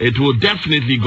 it will definitely go